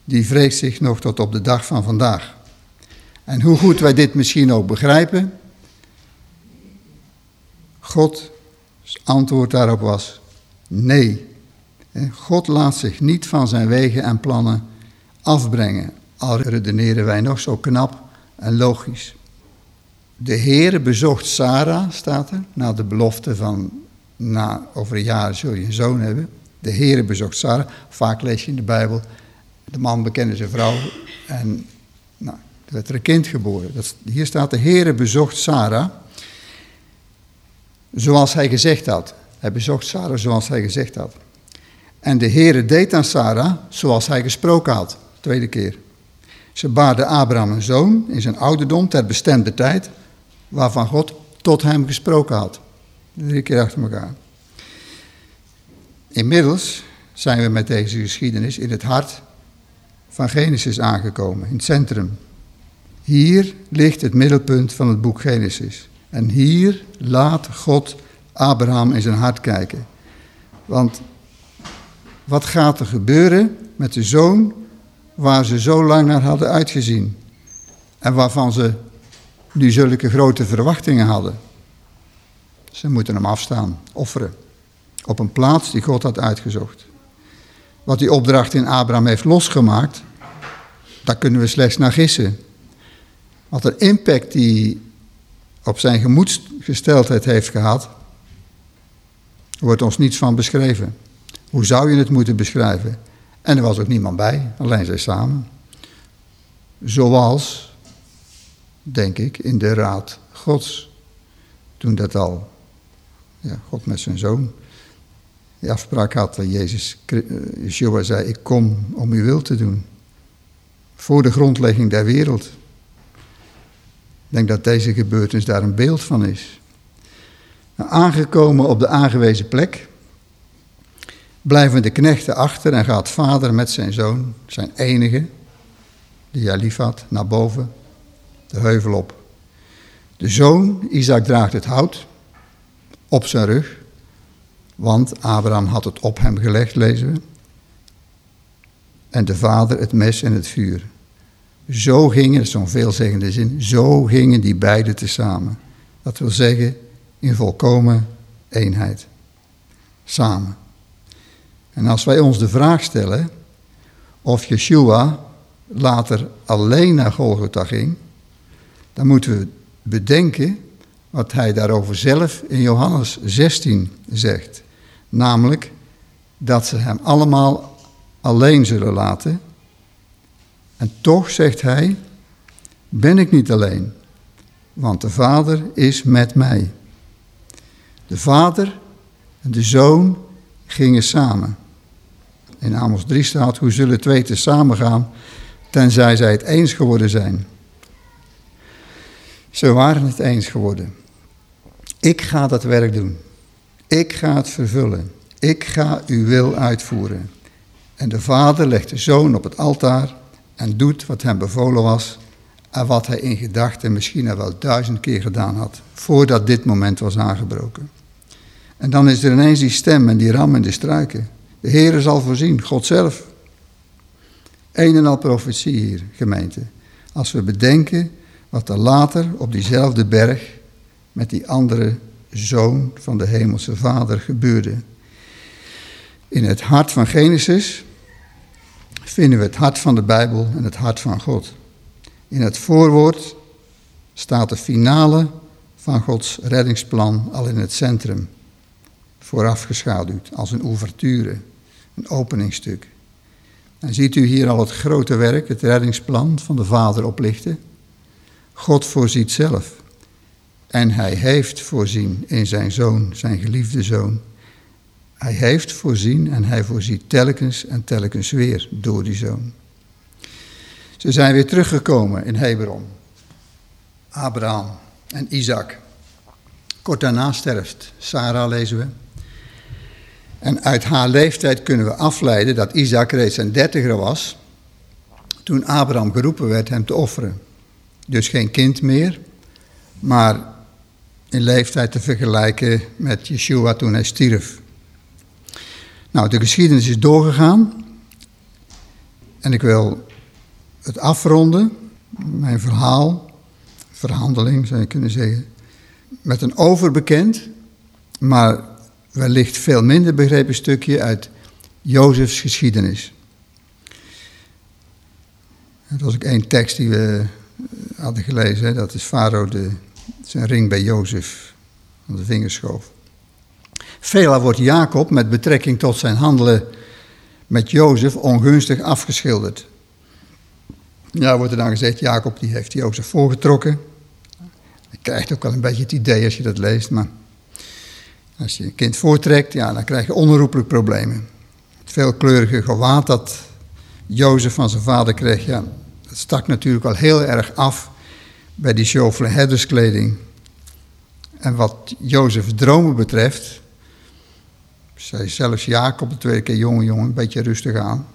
die vreest zich nog tot op de dag van vandaag. En hoe goed wij dit misschien ook begrijpen, Gods antwoord daarop was nee. God laat zich niet van zijn wegen en plannen afbrengen, al redeneren wij nog zo knap en logisch. De Heere bezocht Sarah, staat er, na de belofte van, na, over een jaar zul je een zoon hebben. De Heere bezocht Sarah, vaak lees je in de Bijbel, de man bekende zijn vrouw en nou, er werd er een kind geboren. Dat, hier staat, de Heere bezocht Sarah, zoals hij gezegd had. Hij bezocht Sarah zoals hij gezegd had. En de Heere deed aan Sarah zoals hij gesproken had, tweede keer. Ze baarde Abraham een zoon in zijn ouderdom ter bestemde tijd, waarvan God tot hem gesproken had. Drie keer achter elkaar. Inmiddels zijn we met deze geschiedenis in het hart van Genesis aangekomen, in het centrum. Hier ligt het middelpunt van het boek Genesis. En hier laat God Abraham in zijn hart kijken. Want wat gaat er gebeuren met de zoon waar ze zo lang naar hadden uitgezien? En waarvan ze nu zulke grote verwachtingen hadden. Ze moeten hem afstaan, offeren. Op een plaats die God had uitgezocht. Wat die opdracht in Abraham heeft losgemaakt, daar kunnen we slechts naar gissen. Wat een impact die op zijn gemoedsgesteldheid heeft gehad, wordt ons niets van beschreven. Hoe zou je het moeten beschrijven? En er was ook niemand bij, alleen zij samen. Zoals denk ik, in de raad Gods. Toen dat al, ja, God met zijn zoon, die afspraak had Jezus, eh, Yeshua zei, ik kom om uw wil te doen. Voor de grondlegging der wereld. Ik denk dat deze gebeurtenis daar een beeld van is. Aangekomen op de aangewezen plek, blijven de knechten achter en gaat vader met zijn zoon, zijn enige, die hij lief had, naar boven de heuvel op. De zoon, Isaac, draagt het hout op zijn rug. Want Abraham had het op hem gelegd, lezen we. En de vader het mes en het vuur. Zo gingen, dat is zo'n veelzeggende zin, zo gingen die beiden tezamen. Dat wil zeggen, in volkomen eenheid. Samen. En als wij ons de vraag stellen of Yeshua later alleen naar Golgotha ging, dan moeten we bedenken wat hij daarover zelf in Johannes 16 zegt. Namelijk dat ze hem allemaal alleen zullen laten. En toch zegt hij, ben ik niet alleen, want de Vader is met mij. De Vader en de Zoon gingen samen. In Amos 3 staat, hoe zullen twee te samen gaan, tenzij zij het eens geworden zijn. Ze waren het eens geworden. Ik ga dat werk doen. Ik ga het vervullen. Ik ga uw wil uitvoeren. En de vader legt de zoon op het altaar en doet wat hem bevolen was en wat hij in gedachten misschien al wel duizend keer gedaan had, voordat dit moment was aangebroken. En dan is er ineens die stem en die ram in de struiken. De Heere zal voorzien, God zelf. Een en al profetie hier, gemeente. Als we bedenken wat er later op diezelfde berg met die andere zoon van de hemelse vader gebeurde. In het hart van Genesis vinden we het hart van de Bijbel en het hart van God. In het voorwoord staat de finale van Gods reddingsplan al in het centrum, voorafgeschaduwd als een ouverture, een openingsstuk. En ziet u hier al het grote werk, het reddingsplan van de Vader oplichten? God voorziet zelf. En hij heeft voorzien in zijn zoon, zijn geliefde zoon. Hij heeft voorzien en hij voorziet telkens en telkens weer door die zoon. Ze zijn weer teruggekomen in Hebron. Abraham en Isaac. Kort daarna sterft Sarah, lezen we. En uit haar leeftijd kunnen we afleiden dat Isaac reeds een dertiger was toen Abraham geroepen werd hem te offeren. Dus geen kind meer, maar in leeftijd te vergelijken met Yeshua toen hij stierf. Nou, de geschiedenis is doorgegaan. En ik wil het afronden, mijn verhaal, verhandeling zou je kunnen zeggen, met een overbekend, maar wellicht veel minder begrepen stukje uit Jozefs geschiedenis. Dat was ook één tekst die we hadden gelezen, dat is Farao de, zijn ring bij Jozef aan de vingers schoof. Veelal wordt Jacob met betrekking tot zijn handelen met Jozef ongunstig afgeschilderd. Ja, wordt er dan gezegd, Jacob die heeft Jozef voorgetrokken. Je krijgt ook wel een beetje het idee als je dat leest, maar als je een kind voortrekt, ja, dan krijg je onherroepelijk problemen. Het veelkleurige gewaad dat Jozef van zijn vader kreeg, ja, dat stak natuurlijk al heel erg af bij die chauffeur herderskleding. En wat Jozefs dromen betreft, zei zelfs Jacob de tweede keer, jongen, jongen, een beetje rustig aan.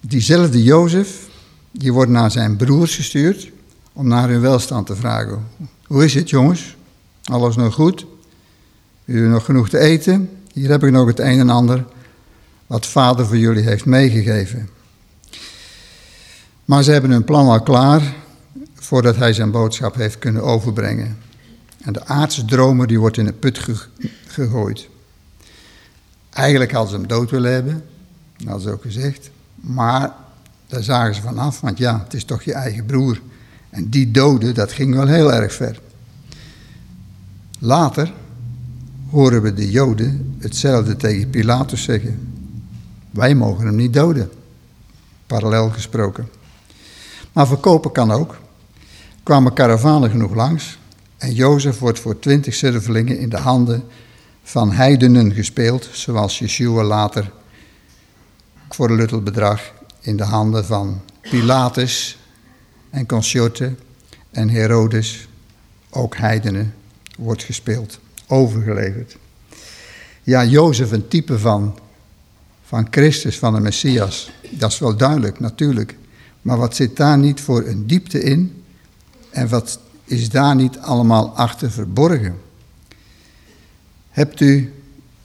Diezelfde Jozef, die wordt naar zijn broers gestuurd om naar hun welstand te vragen. Hoe is het jongens? Alles nog goed? Jullie nog genoeg te eten? Hier heb ik nog het een en ander wat vader voor jullie heeft meegegeven. Maar ze hebben hun plan al klaar voordat hij zijn boodschap heeft kunnen overbrengen. En de aardse dromer die wordt in een put gegooid. Eigenlijk hadden ze hem dood willen hebben, dat hadden ook gezegd. Maar daar zagen ze vanaf, want ja, het is toch je eigen broer. En die doden, dat ging wel heel erg ver. Later horen we de Joden hetzelfde tegen Pilatus zeggen. Wij mogen hem niet doden. Parallel gesproken. Maar verkopen kan ook. Kwamen karavanen genoeg langs en Jozef wordt voor twintig zilverlingen in de handen van heidenen gespeeld, zoals Yeshua later voor een luttel bedrag in de handen van Pilatus en Consorte en Herodes, ook heidenen, wordt gespeeld, overgeleverd. Ja, Jozef een type van, van Christus, van de Messias, dat is wel duidelijk, natuurlijk. Maar wat zit daar niet voor een diepte in en wat is daar niet allemaal achter verborgen? Hebt u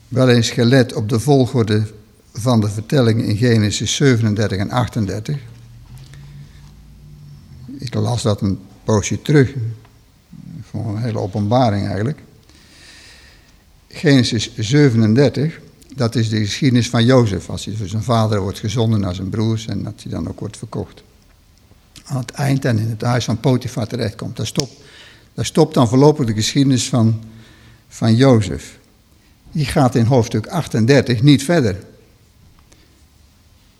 wel eens gelet op de volgorde van de vertellingen in Genesis 37 en 38. Ik las dat een poosje terug. Vond een hele openbaring eigenlijk. Genesis 37, dat is de geschiedenis van Jozef. Als hij voor zijn vader wordt gezonden naar zijn broers en dat hij dan ook wordt verkocht. Aan het eind en in het huis van Potifar terechtkomt. Daar stopt, daar stopt dan voorlopig de geschiedenis van, van Jozef. Die gaat in hoofdstuk 38 niet verder.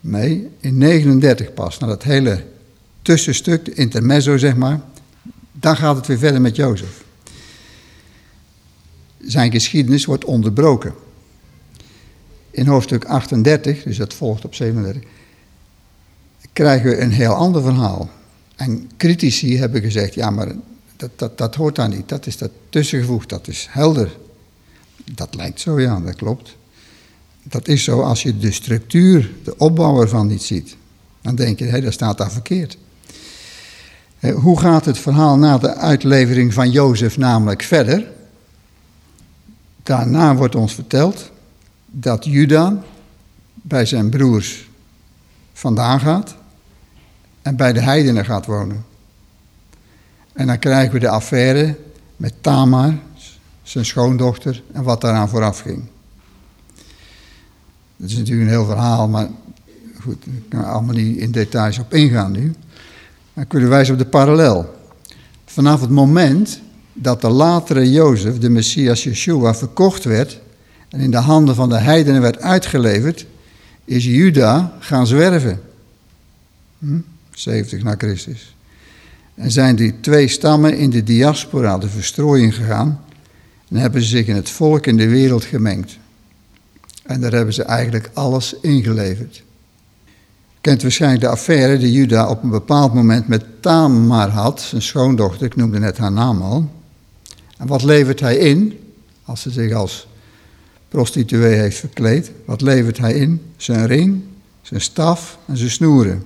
Nee, in 39 pas, naar dat hele tussenstuk, intermezzo zeg maar, dan gaat het weer verder met Jozef. Zijn geschiedenis wordt onderbroken. In hoofdstuk 38, dus dat volgt op 37, krijgen we een heel ander verhaal. En critici hebben gezegd, ja maar dat, dat, dat hoort daar niet, dat is dat tussengevoegd, dat is helder. Dat lijkt zo, ja, dat klopt. Dat is zo als je de structuur, de opbouw ervan niet ziet. Dan denk je, hé, dat staat daar verkeerd. Hoe gaat het verhaal na de uitlevering van Jozef namelijk verder? Daarna wordt ons verteld dat Juda bij zijn broers vandaan gaat en bij de heidenen gaat wonen. En dan krijgen we de affaire met Tamar, zijn schoondochter en wat daaraan vooraf ging. Dat is natuurlijk een heel verhaal, maar goed, kan er allemaal niet in details op ingaan nu. Dan kunnen wijzen op de parallel. Vanaf het moment dat de latere Jozef, de Messias Yeshua, verkocht werd en in de handen van de heidenen werd uitgeleverd, is Juda gaan zwerven. Hm? 70 na Christus. En zijn die twee stammen in de diaspora, de verstrooiing gegaan, en hebben ze zich in het volk in de wereld gemengd. En daar hebben ze eigenlijk alles ingeleverd. Kent waarschijnlijk de affaire die Juda op een bepaald moment met Tamar had, zijn schoondochter, ik noemde net haar naam al. En wat levert hij in als ze zich als prostituee heeft verkleed? Wat levert hij in? Zijn ring, zijn staf en zijn snoeren.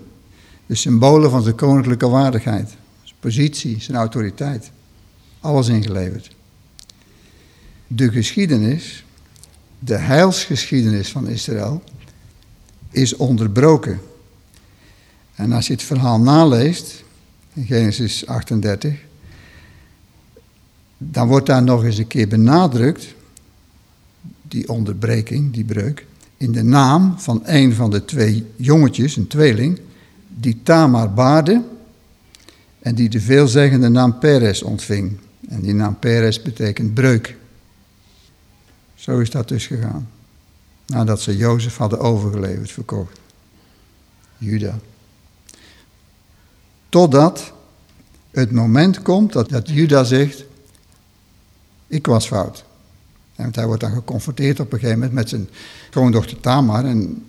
De symbolen van zijn koninklijke waardigheid, zijn positie, zijn autoriteit. Alles ingeleverd. De geschiedenis, de heilsgeschiedenis van Israël, is onderbroken. En als je het verhaal naleest, in Genesis 38, dan wordt daar nog eens een keer benadrukt, die onderbreking, die breuk, in de naam van een van de twee jongetjes, een tweeling, die Tamar baarde en die de veelzeggende naam Peres ontving. En die naam Peres betekent breuk. Zo is dat dus gegaan. Nadat ze Jozef hadden overgeleverd, verkocht. Juda. Totdat het moment komt dat, dat Juda zegt, ik was fout. En hij wordt dan geconfronteerd op een gegeven moment met zijn schoondochter Tamar. En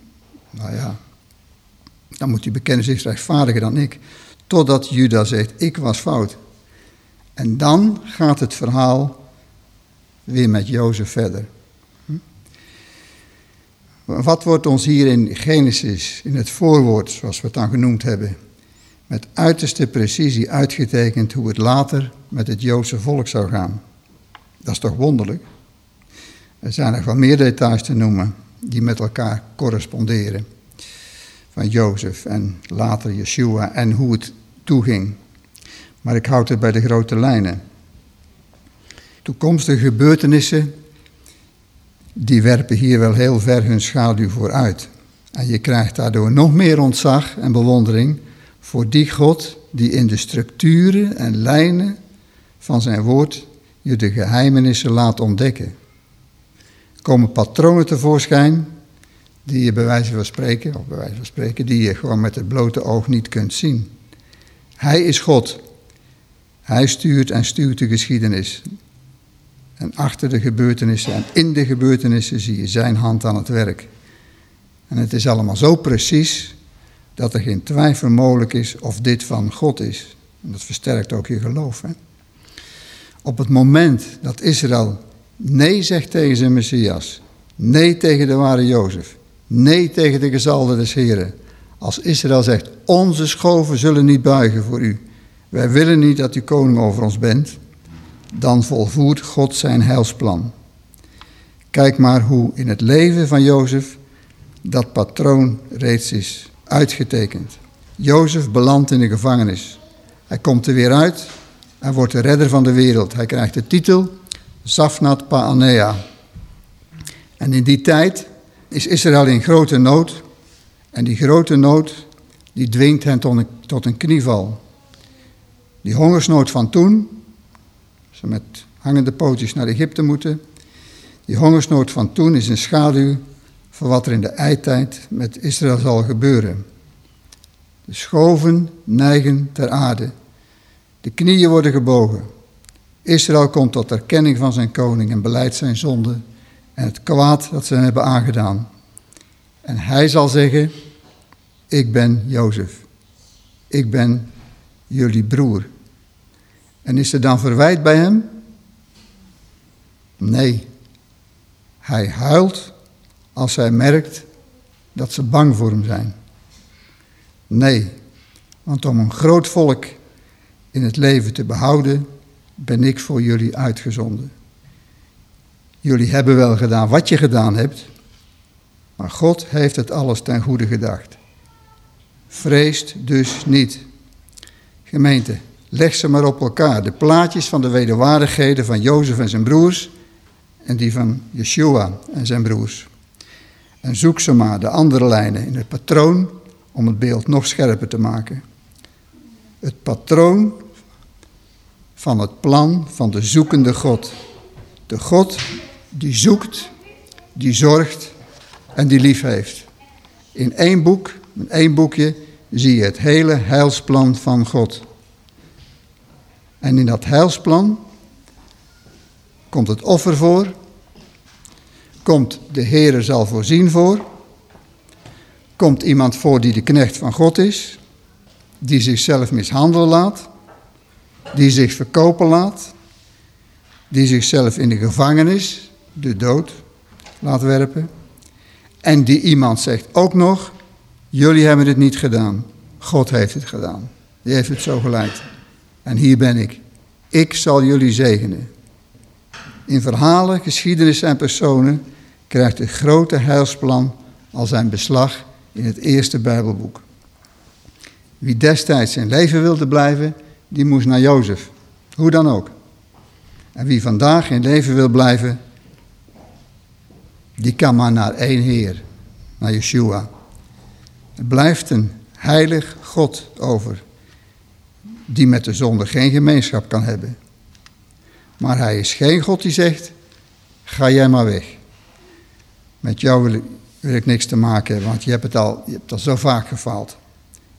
nou ja, dan moet hij bekennen zich rechtvaardiger dan ik. Totdat Juda zegt, ik was fout. En dan gaat het verhaal weer met Jozef verder. Hm? Wat wordt ons hier in Genesis, in het voorwoord, zoals we het dan genoemd hebben, met uiterste precisie uitgetekend hoe het later met het Joodse volk zou gaan? Dat is toch wonderlijk? Er zijn nog wel meer details te noemen die met elkaar corresponderen. Van Jozef en later Yeshua en hoe het toeging. Maar ik houd het bij de grote lijnen. Toekomstige gebeurtenissen, die werpen hier wel heel ver hun schaduw vooruit. En je krijgt daardoor nog meer ontzag en bewondering voor die God die in de structuren en lijnen van zijn woord je de geheimenissen laat ontdekken. Er komen patronen tevoorschijn die je bij wijze van spreken, of bij wijze van spreken, die je gewoon met het blote oog niet kunt zien. Hij is God. Hij stuurt en stuurt de geschiedenis. En achter de gebeurtenissen en in de gebeurtenissen zie je zijn hand aan het werk. En het is allemaal zo precies dat er geen twijfel mogelijk is of dit van God is. En dat versterkt ook je geloof. Hè? Op het moment dat Israël nee zegt tegen zijn Messias, nee tegen de ware Jozef, nee tegen de gezalde des Heren. Als Israël zegt, onze schoven zullen niet buigen voor u. Wij willen niet dat u koning over ons bent. Dan volvoert God zijn heilsplan. Kijk maar hoe in het leven van Jozef dat patroon reeds is uitgetekend. Jozef belandt in de gevangenis. Hij komt er weer uit. Hij wordt de redder van de wereld. Hij krijgt de titel Safnat Paanea. En in die tijd is Israël in grote nood. En die grote nood die dwingt hen tot een, tot een knieval. Die hongersnood van toen, ze met hangende pootjes naar Egypte moeten, die hongersnood van toen is een schaduw voor wat er in de eitijd met Israël zal gebeuren. De schoven neigen ter aarde. De knieën worden gebogen. Israël komt tot erkenning van zijn koning en beleidt zijn zonde en het kwaad dat ze hem hebben aangedaan. En hij zal zeggen, ik ben Jozef. Ik ben jullie broer. En is er dan verwijt bij hem? Nee. Hij huilt als hij merkt dat ze bang voor hem zijn. Nee, want om een groot volk in het leven te behouden, ben ik voor jullie uitgezonden. Jullie hebben wel gedaan wat je gedaan hebt, maar God heeft het alles ten goede gedacht. Vreest dus niet. Gemeente, leg ze maar op elkaar. De plaatjes van de wederwaardigheden van Jozef en zijn broers en die van Yeshua en zijn broers. En zoek ze maar, de andere lijnen, in het patroon om het beeld nog scherper te maken. Het patroon van het plan van de zoekende God. De God die zoekt, die zorgt en die lief heeft. In één boek, in één boekje, zie je het hele heilsplan van God. En in dat heilsplan komt het offer voor, komt de Heere zal voorzien voor, komt iemand voor die de knecht van God is, die zichzelf mishandelen laat, die zich verkopen laat, die zichzelf in de gevangenis, de dood, laat werpen. En die iemand zegt ook nog, jullie hebben het niet gedaan, God heeft het gedaan. Die heeft het zo geleid. En hier ben ik. Ik zal jullie zegenen. In verhalen, geschiedenissen en personen krijgt het grote heilsplan al zijn beslag in het eerste Bijbelboek. Wie destijds in leven wilde blijven, die moest naar Jozef. Hoe dan ook. En wie vandaag in leven wil blijven, die kan maar naar één Heer, naar Yeshua. Er blijft een heilig God over, die met de zonde geen gemeenschap kan hebben. Maar hij is geen God die zegt, ga jij maar weg. Met jou wil ik, niks te maken hebben, want je hebt, het al, je hebt al zo vaak gefaald.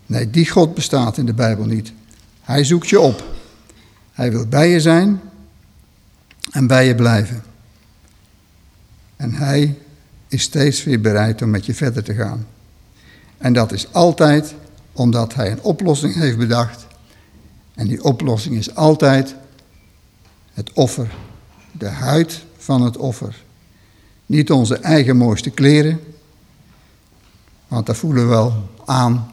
Nee, die God bestaat in de Bijbel niet. Hij zoekt je op. Hij wil bij je zijn en bij je blijven. En hij is steeds weer bereid om met je verder te gaan. En dat is altijd omdat hij een oplossing heeft bedacht. En die oplossing is altijd het offer, de huid van het offer. Niet onze eigen mooiste kleren, want daar voelen we wel aan,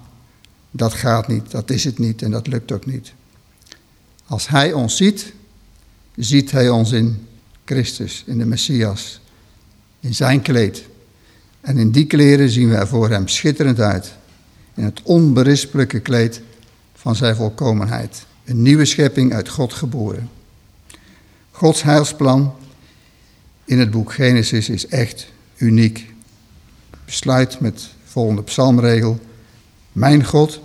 dat gaat niet, dat is het niet en dat lukt ook niet. Als Hij ons ziet, ziet Hij ons in Christus, in de Messias, in Zijn kleed. En in die kleren zien we er voor Hem schitterend uit, in het onberispelijke kleed van Zijn volkomenheid. Een nieuwe schepping uit God geboren. Gods heilsplan in het boek Genesis is echt uniek. Besluit met volgende psalmregel. Mijn God,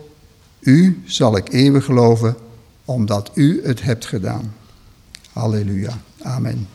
u zal ik eeuwig geloven, omdat u het hebt gedaan. Halleluja. Amen.